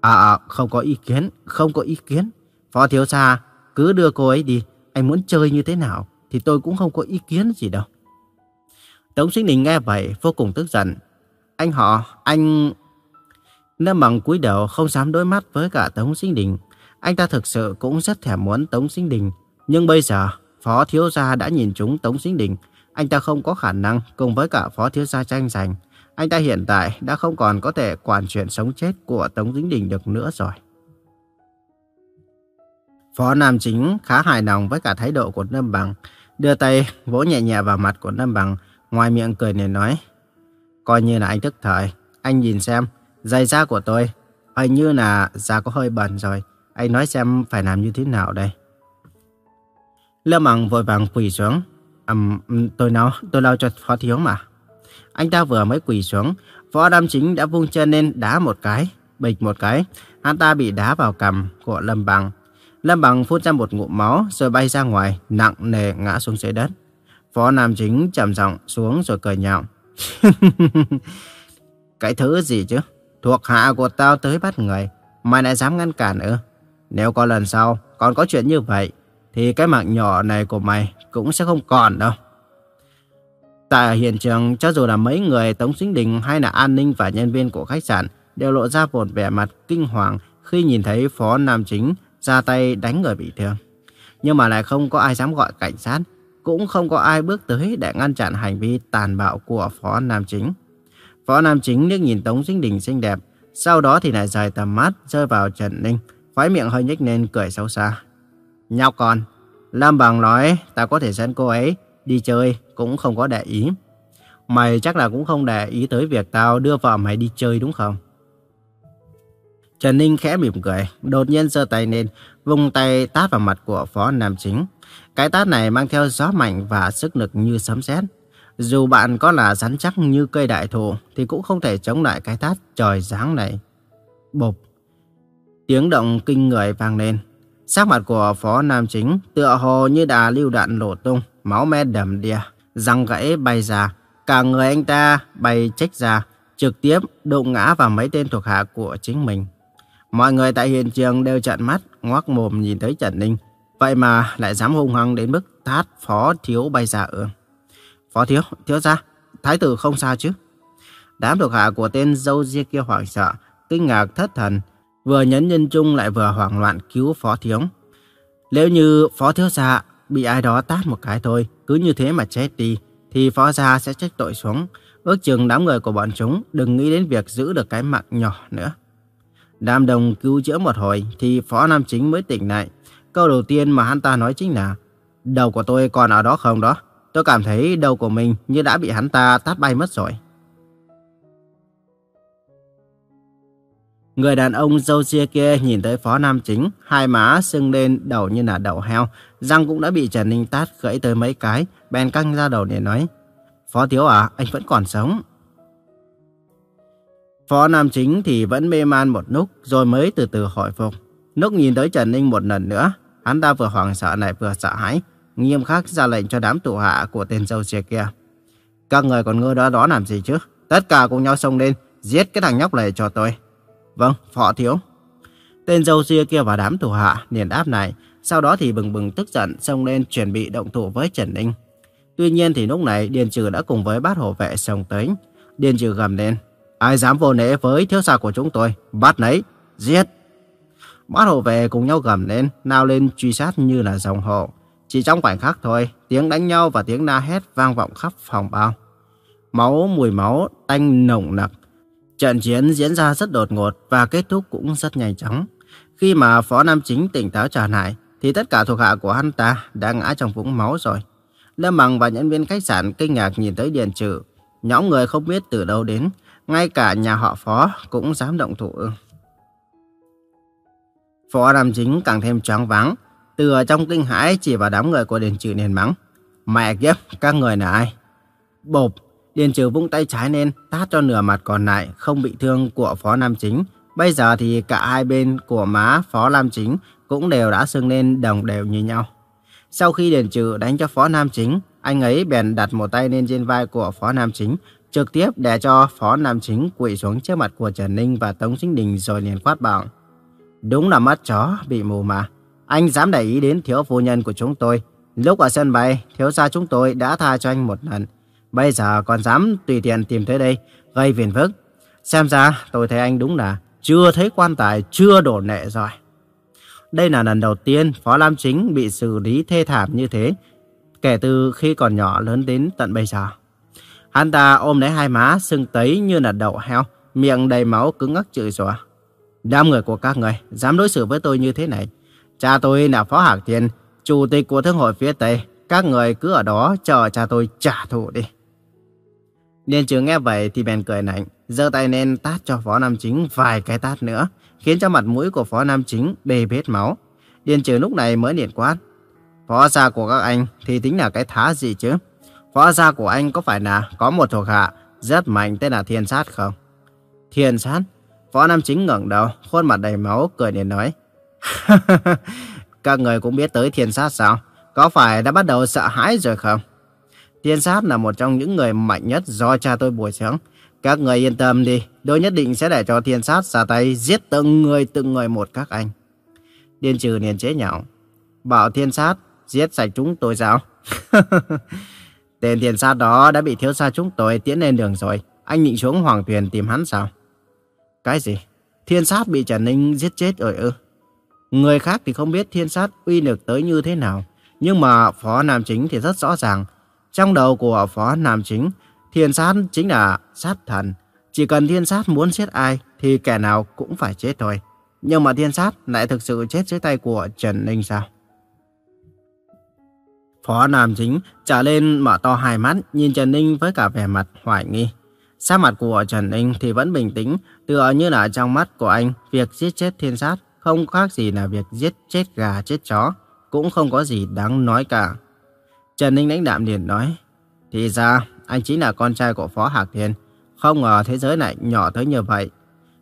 à, à không có ý kiến, không có ý kiến. Phó Thiếu Gia cứ đưa cô ấy đi, anh muốn chơi như thế nào thì tôi cũng không có ý kiến gì đâu. Tống Sinh Đình nghe vậy vô cùng tức giận. Anh họ, anh... Lâm Bằng cúi đầu không dám đối mắt với cả Tống Sinh Đình. Anh ta thực sự cũng rất thèm muốn Tống Sinh Đình. Nhưng bây giờ, Phó Thiếu Gia đã nhìn chúng Tống Sinh Đình. Anh ta không có khả năng cùng với cả Phó Thiếu Gia tranh giành. Anh ta hiện tại đã không còn có thể quản chuyện sống chết của Tống dính Đình được nữa rồi. Phó Nam Chính khá hài lòng với cả thái độ của Lâm Bằng. Đưa tay vỗ nhẹ nhẹ vào mặt của Lâm Bằng, ngoài miệng cười nên nói. Coi như là anh thức thời. Anh nhìn xem, giày da của tôi hình như là da có hơi bẩn rồi. Anh nói xem phải làm như thế nào đây. Lâm Bằng vội vàng quỳ xuống. Um, tôi nói, tôi lau cho phó thiếu mà. Anh ta vừa mới quỳ xuống, võ đam chính đã vung chân lên đá một cái, bịch một cái. Hắn ta bị đá vào cằm của Lâm Bằng. Lâm Bằng phun ra một ngụm máu rồi bay ra ngoài, nặng nề ngã xuống dưới đất. Phó Nam Chính trầm giọng xuống rồi cười nhạo. cái thứ gì chứ? Thuộc hạ của tao tới bắt người, mày lại dám ngăn cản ư? Nếu có lần sau còn có chuyện như vậy, thì cái mạng nhỏ này của mày cũng sẽ không còn đâu. Tại hiện trường, cho dù là mấy người Tống Sinh Đình hay là an ninh và nhân viên của khách sạn đều lộ ra một vẻ mặt kinh hoàng khi nhìn thấy Phó Nam Chính ra tay đánh người bị thương. Nhưng mà lại không có ai dám gọi cảnh sát, cũng không có ai bước tới để ngăn chặn hành vi tàn bạo của Phó Nam Chính. Phó Nam Chính liếc nhìn Tống Sinh Đình xinh đẹp, sau đó thì lại dài tầm mắt rơi vào Trần Ninh, khóe miệng hơi nhếch lên cười xấu xa. Nhóc con, lam Bằng nói ta có thể dẫn cô ấy đi chơi cũng không có để ý. Mày chắc là cũng không để ý tới việc tao đưa vợ mày đi chơi đúng không? Trần Ninh khẽ mỉm cười, đột nhiên giơ tay lên, vùng tay tát vào mặt của Phó Nam Chính. Cái tát này mang theo gió mạnh và sức lực như sấm sét. Dù bạn có là rắn chắc như cây đại thụ thì cũng không thể chống lại cái tát trời giáng này. Bộp. Tiếng động kinh người vang lên. Sắc mặt của Phó Nam Chính tựa hồ như đà lưu đạn nổ tung, máu me đầm đìa, răng gãy bay ra. Cả người anh ta bay trách ra, trực tiếp đụng ngã vào mấy tên thuộc hạ của chính mình. Mọi người tại hiện trường đều trợn mắt, ngoác mồm nhìn thấy Trần Ninh. Vậy mà lại dám hung hăng đến mức thát Phó Thiếu bay ra ư. Phó Thiếu, Thiếu ra, Thái tử không sao chứ? Đám thuộc hạ của tên dâu ria kia hoảng sợ, kinh ngạc thất thần, vừa nhấn nhân trung lại vừa hoảng loạn cứu Phó Thiếu. Nếu như Phó Thiếu gia bị ai đó tát một cái thôi, cứ như thế mà chết đi, thì Phó gia sẽ trách tội xuống. Ước chừng đám người của bọn chúng đừng nghĩ đến việc giữ được cái mạng nhỏ nữa. Đám đồng cứu chữa một hồi thì Phó Nam Chính mới tỉnh lại. Câu đầu tiên mà hắn ta nói chính là Đầu của tôi còn ở đó không đó? Tôi cảm thấy đầu của mình như đã bị hắn ta tát bay mất rồi. Người đàn ông dâu ria kia nhìn tới Phó Nam Chính, hai má sưng lên đầu như là đầu heo, răng cũng đã bị Trần Ninh tát gãy tới mấy cái, bèn căng ra đầu để nói. Phó Thiếu à, anh vẫn còn sống. Phó Nam Chính thì vẫn mê man một lúc rồi mới từ từ hồi phục. Lúc nhìn tới Trần Ninh một lần nữa, hắn ta vừa hoảng sợ lại vừa sợ hãi, nghiêm khắc ra lệnh cho đám tù hạ của tên dâu ria kia. Các người còn ngơ đó đó làm gì chứ? Tất cả cùng nhau xông lên, giết cái thằng nhóc này cho tôi. Vâng, Phó Thiếu. Tên dâu ria kia và đám thủ hạ liền đáp này, sau đó thì bừng bừng tức giận xông lên chuẩn bị động thủ với Trần Ninh. Tuy nhiên thì lúc này Điền Trừ đã cùng với bát hộ vệ xông tới. Điền Trừ gầm lên. Ai dám vô nễ với thiếu gia của chúng tôi, bắt nấy, giết. Bát hộ vệ cùng nhau gầm lên, nào lên truy sát như là dòng hộ. Chỉ trong khoảnh khắc thôi, tiếng đánh nhau và tiếng la hét vang vọng khắp phòng bao. Máu, mùi máu, tanh nồng nặc. Trận chiến diễn ra rất đột ngột và kết thúc cũng rất nhanh chóng. Khi mà Phó Nam Chính tỉnh táo trở lại, thì tất cả thuộc hạ của hắn ta đã ngã trong vũng máu rồi. Lâm Bằng và nhân viên khách sạn kinh ngạc nhìn tới Điền Trừ. Nhóm người không biết từ đâu đến, ngay cả nhà họ Phó cũng dám động thủ. Phó Nam Chính càng thêm choáng váng, từ ở trong kinh hãi chỉ vào đám người của Điền Trừ nền mắng. Mẹ kiếp, các người là ai? Bộp, Điền Trừ vung tay trái lên, tát cho nửa mặt còn lại không bị thương của Phó Nam Chính. Bây giờ thì cả hai bên của má Phó Nam Chính cũng đều đã sưng lên đồng đều như nhau. Sau khi Điền Trừ đánh cho Phó Nam Chính, anh ấy bèn đặt một tay lên trên vai của Phó Nam Chính, trực tiếp để cho Phó Nam Chính quỵ xuống trước mặt của Trần Ninh và Tống Sinh Đình rồi liền quát bảo. Đúng là mắt chó bị mù mà. Anh dám để ý đến thiếu phu nhân của chúng tôi. Lúc ở sân bay, thiếu gia chúng tôi đã tha cho anh một lần. Bây giờ còn dám tùy tiện tìm tới đây, gây phiền phức. Xem ra tôi thấy anh đúng là chưa thấy quan tài, chưa đổ nệ rồi. Đây là lần đầu tiên Phó Lam Chính bị xử lý thê thảm như thế, kể từ khi còn nhỏ lớn đến tận bây giờ. Hắn ta ôm lấy hai má sưng tấy như là đậu heo, miệng đầy máu cứng ngắc chửi rủa. Đám người của các người dám đối xử với tôi như thế này. Cha tôi là Phó Hạc Thiên, chủ tịch của Thương hội phía Tây. Các người cứ ở đó chờ cha tôi trả thù đi. Điền trường nghe vậy thì bèn cười lạnh, giơ tay lên tát cho Phó Nam Chính vài cái tát nữa, khiến cho mặt mũi của Phó Nam Chính bê bết máu. Điền trừ lúc này mới liền quát. Phó gia của các anh thì tính là cái thá gì chứ? Phó gia của anh có phải là có một thuộc hạ rất mạnh tên là Thiên Sát không? Thiên Sát? Phó Nam Chính ngẩng đầu, khuôn mặt đầy máu, cười để nói. Các người cũng biết tới Thiên Sát sao? Có phải đã bắt đầu sợ hãi rồi không? Tiên Sát là một trong những người mạnh nhất do cha tôi bồi dưỡng. Các người yên tâm đi, tôi nhất định sẽ để cho Thiên Sát ra tay giết từng người từng người một các anh. Điên trừ liền chế nhạo. Bảo Thiên Sát giết sạch chúng tôi sao? Tên Thiên Sát đó đã bị thiếu xa chúng tôi tiến lên đường rồi. Anh định xuống Hoàng thuyền tìm hắn sao? Cái gì? Thiên sát bị Trần Ninh giết chết rồi ư? Người khác thì không biết thiên sát uy lực tới như thế nào. Nhưng mà Phó Nam Chính thì rất rõ ràng. Trong đầu của Phó Nam Chính, thiên sát chính là sát thần. Chỉ cần thiên sát muốn giết ai thì kẻ nào cũng phải chết thôi. Nhưng mà thiên sát lại thực sự chết dưới tay của Trần Ninh sao? Phó Nam Chính trở lên mở to hai mắt nhìn Trần Ninh với cả vẻ mặt hoài nghi. Sắc mặt của Trần Ninh thì vẫn bình tĩnh, tựa như là trong mắt của anh, việc giết chết thiên sát không khác gì là việc giết chết gà chết chó, cũng không có gì đáng nói cả. Trần Ninh lãnh đạm liền nói, thì ra anh chính là con trai của Phó Hạc Thiên, không ngờ thế giới này nhỏ tới như vậy.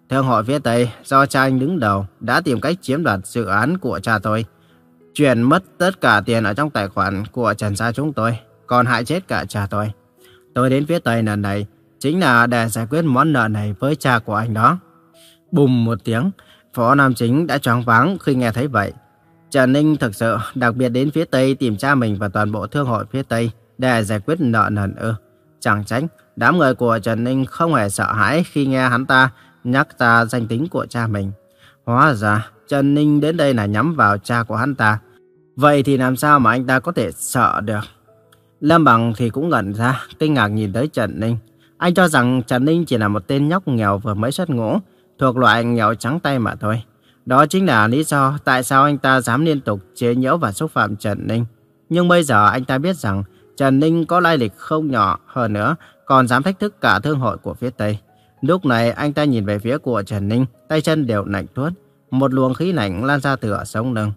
Thương hội phía Tây do cha anh đứng đầu đã tìm cách chiếm đoạt dự án của cha tôi, chuyển mất tất cả tiền ở trong tài khoản của Trần gia chúng tôi, còn hại chết cả cha tôi. Tôi đến phía Tây lần này chính là để giải quyết món nợ này với cha của anh đó. Bùm một tiếng, Phó Nam Chính đã choáng váng khi nghe thấy vậy. Trần Ninh thực sự đặc biệt đến phía Tây tìm cha mình và toàn bộ thương hội phía Tây để giải quyết nợ nần ư. Chẳng tránh, đám người của Trần Ninh không hề sợ hãi khi nghe hắn ta nhắc ra danh tính của cha mình. Hóa ra, Trần Ninh đến đây là nhắm vào cha của hắn ta. Vậy thì làm sao mà anh ta có thể sợ được? Lâm Bằng thì cũng ngẩn ra, kinh ngạc nhìn tới Trần Ninh. Anh cho rằng Trần Ninh chỉ là một tên nhóc nghèo vừa mới xuất ngũ, thuộc loại nghèo trắng tay mà thôi. Đó chính là lý do tại sao anh ta dám liên tục chế nhiễu và xúc phạm Trần Ninh. Nhưng bây giờ anh ta biết rằng Trần Ninh có lai lịch không nhỏ hơn nữa, còn dám thách thức cả thương hội của phía Tây. Lúc này anh ta nhìn về phía của Trần Ninh, tay chân đều lạnh tuốt, một luồng khí lạnh lan ra từ ở sống lưng.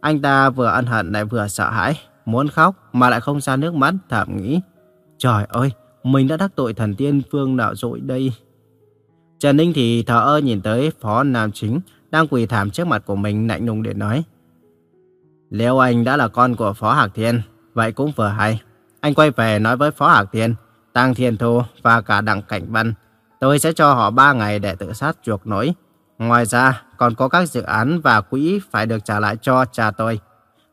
Anh ta vừa ân hận lại vừa sợ hãi, muốn khóc mà lại không ra nước mắt, thầm nghĩ. Trời ơi, mình đã đắc tội thần tiên phương đạo dội đây? Trần Ninh thì thở ơ nhìn tới Phó Nam Chính đang quỳ thảm trước mặt của mình lạnh lùng để nói. Nếu anh đã là con của Phó Hạc Thiên, vậy cũng vừa hay. Anh quay về nói với Phó Hạc Thiên, Tăng Thiên Thu và cả Đặng Cảnh Văn. Tôi sẽ cho họ 3 ngày để tự sát chuộc nỗi. Ngoài ra, còn có các dự án và quỹ phải được trả lại cho cha tôi.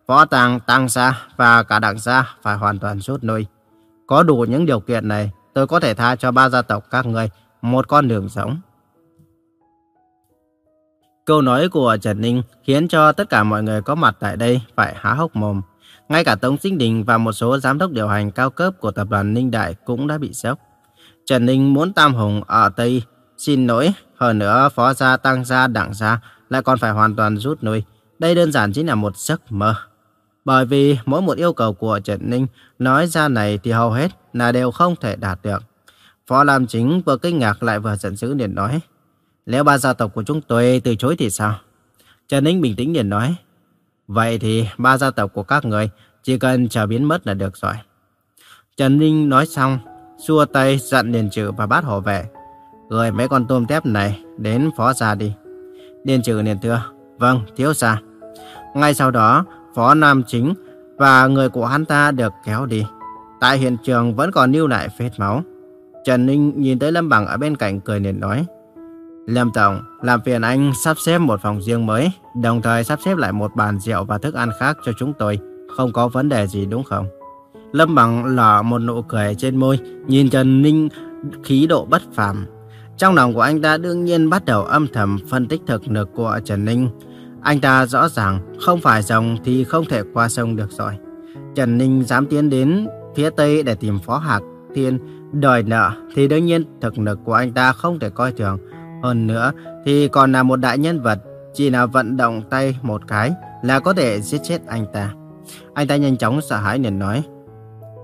Phó Tăng, Tăng Sa và cả Đặng Sa phải hoàn toàn rút lui. Có đủ những điều kiện này, tôi có thể tha cho ba gia tộc các người một con đường sống. Câu nói của Trần Ninh khiến cho tất cả mọi người có mặt tại đây phải há hốc mồm. Ngay cả Tống Sinh Đình và một số giám đốc điều hành cao cấp của tập đoàn Ninh Đại cũng đã bị sốc. Trần Ninh muốn Tam Hùng ở Tây xin lỗi, hơn nữa Phó Gia Tăng Gia Đặng Gia lại còn phải hoàn toàn rút lui. Đây đơn giản chính là một giấc mơ. Bởi vì mỗi một yêu cầu của Trần Ninh nói ra này thì hầu hết là đều không thể đạt được. Phó Lam Chính vừa kinh ngạc lại vừa giận dữ liền nói. Nếu ba gia tộc của chúng tôi từ chối thì sao? Trần Ninh bình tĩnh nhìn nói. Vậy thì ba gia tộc của các người chỉ cần chờ biến mất là được rồi. Trần Ninh nói xong, xua tay dặn Điền Trừ và bát hộ về. Gửi mấy con tôm tép này đến phó gia đi. Điền Trừ liền thưa. Vâng, thiếu gia. Ngay sau đó, phó Nam Chính và người của hắn ta được kéo đi. Tại hiện trường vẫn còn lưu lại vết máu. Trần Ninh nhìn tới Lâm Bằng ở bên cạnh cười liền nói. Lâm Tổng, làm phiền anh sắp xếp một phòng riêng mới, đồng thời sắp xếp lại một bàn rượu và thức ăn khác cho chúng tôi. Không có vấn đề gì đúng không? Lâm Bằng lỏ một nụ cười trên môi, nhìn Trần Ninh khí độ bất phàm. Trong lòng của anh ta đương nhiên bắt đầu âm thầm phân tích thực lực của Trần Ninh. Anh ta rõ ràng không phải dòng thì không thể qua sông được rồi. Trần Ninh dám tiến đến phía Tây để tìm Phó Hạc Thiên đòi nợ thì đương nhiên thực lực của anh ta không thể coi thường. Hơn nữa thì còn là một đại nhân vật, chỉ là vận động tay một cái là có thể giết chết anh ta. Anh ta nhanh chóng sợ hãi liền nói,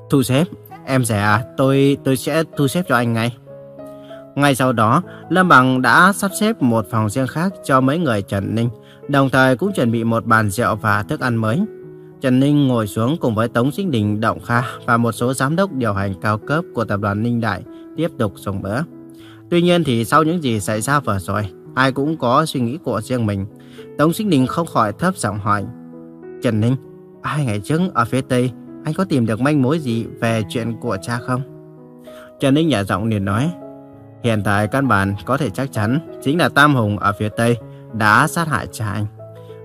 Thu xếp, em rẻ à, tôi, tôi sẽ thu xếp cho anh ngay. Ngay sau đó, Lâm Bằng đã sắp xếp một phòng riêng khác cho mấy người Trần Ninh, đồng thời cũng chuẩn bị một bàn rượu và thức ăn mới. Trần Ninh ngồi xuống cùng với Tống Sinh Đình, Động Kha và một số giám đốc điều hành cao cấp của tập đoàn Ninh Đại tiếp tục dùng bữa. Tuy nhiên thì sau những gì xảy ra vừa rồi, ai cũng có suy nghĩ của riêng mình. Tống Sinh Đình không khỏi thấp giọng hỏi. Trần Ninh, hai ngày trước ở phía Tây, anh có tìm được manh mối gì về chuyện của cha không? Trần Ninh nhả giọng liền nói. Hiện tại căn bản có thể chắc chắn chính là Tam Hùng ở phía Tây đã sát hại cha anh.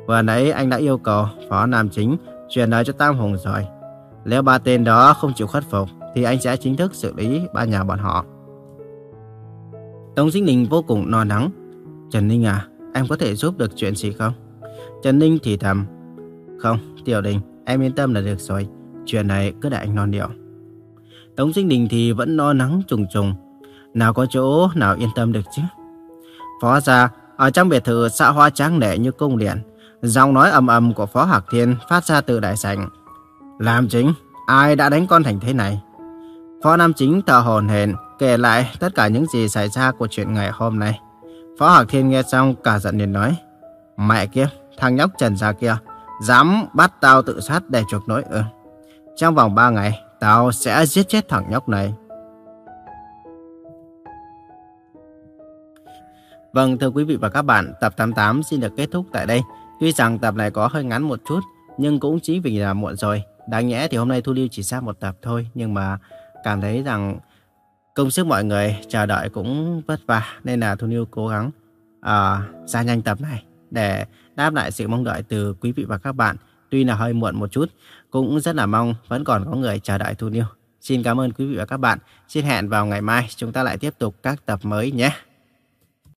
Vừa nãy anh đã yêu cầu Phó Nam Chính truyền lời cho Tam Hùng rồi. Nếu ba tên đó không chịu khuất phục, thì anh sẽ chính thức xử lý ba nhà bọn họ. Tống Sinh Ninh vô cùng no nắng. Trần Ninh à, em có thể giúp được chuyện gì không? Trần Ninh thì thầm. Không, Tiểu Đình, em yên tâm là được rồi. Chuyện này cứ để anh non điệu. Tống Sinh Đình thì vẫn no nắng trùng trùng. Nào có chỗ nào yên tâm được chứ? Phó gia, ở trong biệt thự xã hoa tráng lệ như cung điện, Giọng nói ầm ầm của Phó Hạc Thiên phát ra từ đại sảnh. Làm chính, ai đã đánh con thành thế này? Phó Nam Chính thở hồn hển kể lại tất cả những gì xảy ra của chuyện ngày hôm nay. Phó Hạc Thiên nghe xong cả giận liền nói. Mẹ kia, thằng nhóc Trần Gia kia, dám bắt tao tự sát để chuộc nỗi ư. Trong vòng 3 ngày, tao sẽ giết chết thằng nhóc này. Vâng, thưa quý vị và các bạn, tập 88 xin được kết thúc tại đây. Tuy rằng tập này có hơi ngắn một chút, nhưng cũng chính vì là muộn rồi. Đáng nhẽ thì hôm nay Thu Lưu chỉ ra một tập thôi, nhưng mà cảm thấy rằng công sức mọi người chờ đợi cũng vất vả, nên là Thu Niu cố gắng uh, ra nhanh tập này để đáp lại sự mong đợi từ quý vị và các bạn. Tuy là hơi muộn một chút, cũng rất là mong vẫn còn có người chờ đợi Thu Niu. Xin cảm ơn quý vị và các bạn. Xin hẹn vào ngày mai chúng ta lại tiếp tục các tập mới nhé.